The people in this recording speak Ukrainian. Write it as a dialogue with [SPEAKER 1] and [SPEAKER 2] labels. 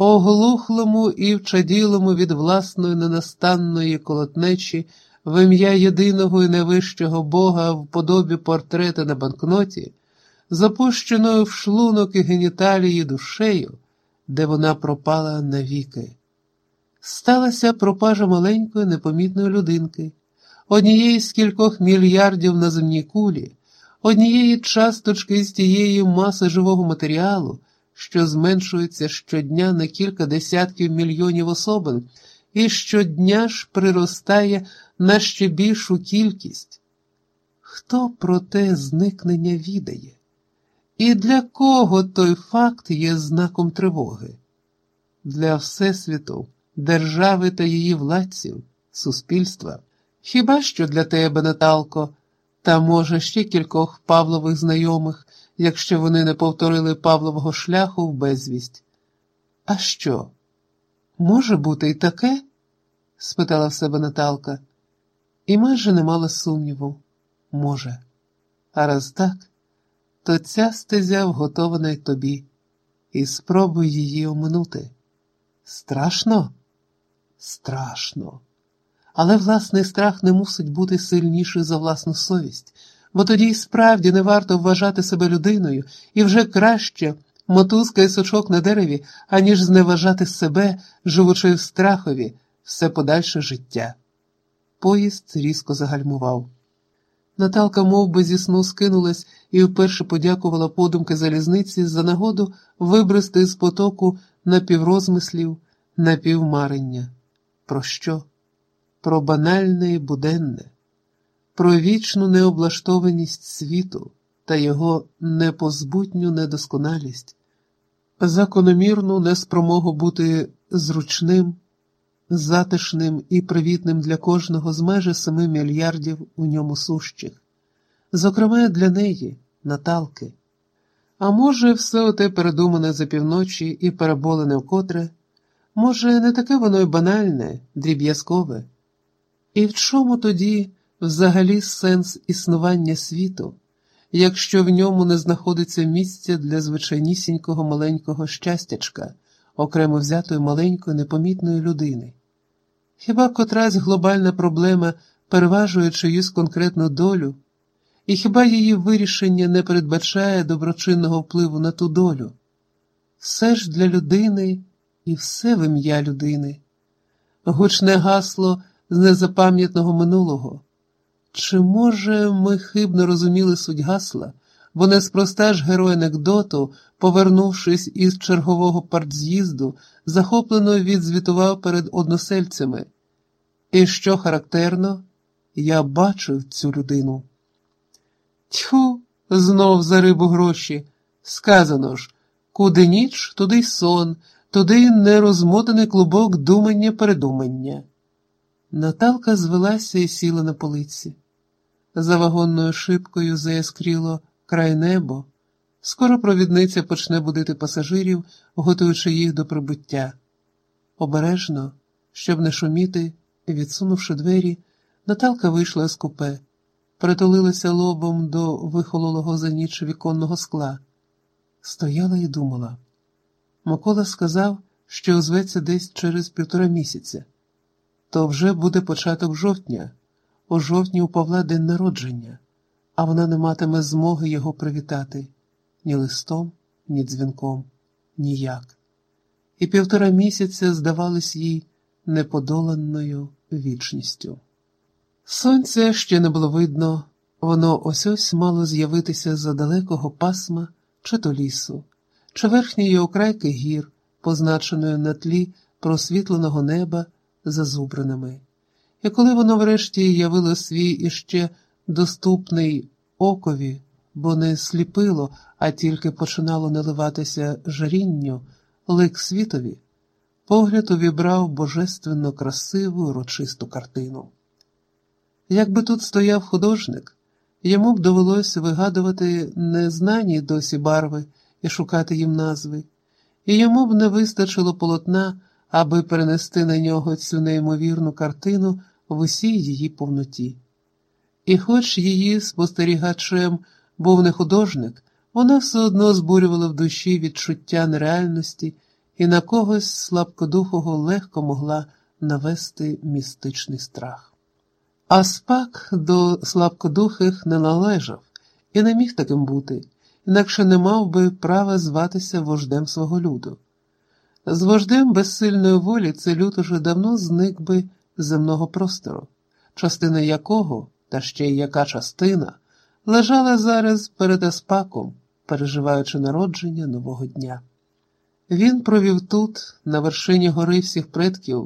[SPEAKER 1] оглухлому і вчаділому від власної ненастанної колотнечі в ім'я єдиного і найвищого Бога в подобі портрета на банкноті, запущеною в шлунок і геніталії душею, де вона пропала навіки. Сталася пропажа маленької непомітної людинки, однієї з кількох мільярдів на земній кулі, однієї часточки з тієї маси живого матеріалу, що зменшується щодня на кілька десятків мільйонів особин, і щодня ж приростає на ще більшу кількість. Хто про те зникнення відає? І для кого той факт є знаком тривоги? Для Всесвіту, держави та її владців, суспільства. Хіба що для тебе, Наталко, та, може, ще кількох Павлових знайомих, якщо вони не повторили Павлового шляху в безвість. А що? Може бути і таке? спитала в себе Наталка, і майже не мала сумніву. Може. А раз так, то ця стезя вготована й тобі, і спробуй її оминути. Страшно? Страшно. Але власний страх не мусить бути сильніший за власну совість, бо тоді й справді не варто вважати себе людиною і вже краще мотузка і сучок на дереві, аніж зневажати себе, живучи в страхові, все подальше життя. Поїзд різко загальмував. Наталка мов би, зі сну скинулась і вперше подякувала подумки залізниці за нагоду вибрести з потоку напіврозмислів, напівмарення. Про що? Про банальне і буденне, про вічну необлаштованість світу та його непозбутню недосконалість, закономірну неспромогу бути зручним затишним і привітним для кожного з майже семи мільярдів у ньому сущих, зокрема для неї, Наталки. А може, все оте передумане за півночі і переболене вкотре, може, не таке воно й банальне, дріб'язкове? І в чому тоді взагалі сенс існування світу, якщо в ньому не знаходиться місця для звичайнісінького маленького щастячка, окремо взятої маленької непомітної людини? Хіба котрась глобальна проблема переважує чиюсь конкретну долю, і хіба її вирішення не передбачає доброчинного впливу на ту долю? Все ж для людини і все в ім'я людини, гучне гасло з незапам'ятного минулого. Чи, може, ми хибно розуміли суть гасла, бо неспроста ж герой анекдоту, повернувшись із чергового партз'їзду, захоплено відзвітував перед односельцями. І що характерно, я бачив цю людину. Тьху, знов за рибу гроші. Сказано ж, куди ніч, туди й сон, туди й нерозмотаний клубок думання передумання. Наталка звелася і сіла на полиці. За вагонною шибкою заяскріло край небо. Скоро провідниця почне будити пасажирів, готуючи їх до прибуття. Обережно, щоб не шуміти, відсунувши двері, Наталка вийшла з купе, притулилася лобом до вихололого за ніч віконного скла. Стояла і думала. Микола сказав, що озветься десь через півтора місяця. То вже буде початок жовтня, у жовтні у Павла день народження, а вона не матиме змоги його привітати ні листом, ні дзвінком, ніяк. І півтора місяця здавались їй неподоланною вічністю. Сонця ще не було видно, воно ось ось мало з'явитися за далекого пасма чи то лісу, чи верхньої окрайки гір, позначеної на тлі просвітленого неба зазубринами. І коли воно врешті явило свій іще доступний окові, бо не сліпило, а тільки починало наливатися жарінню, лик світові, погляд увібрав божественно красиву урочисту картину. Якби тут стояв художник, йому б довелося вигадувати незнані досі барви і шукати їм назви, і йому б не вистачило полотна, аби перенести на нього цю неймовірну картину в усій її повноті. І хоч її спостерігачем був не художник, вона все одно збурювала в душі відчуття нереальності і на когось слабкодухого легко могла навести містичний страх. А спак до слабкодухих не належав і не міг таким бути, інакше не мав би права зватися вождем свого люду. З вождем безсильної волі це люд уже давно зник би земного простору, частина якого, та ще й яка частина, лежала зараз перед Аспаком, переживаючи народження нового дня. Він провів тут, на вершині гори всіх предків,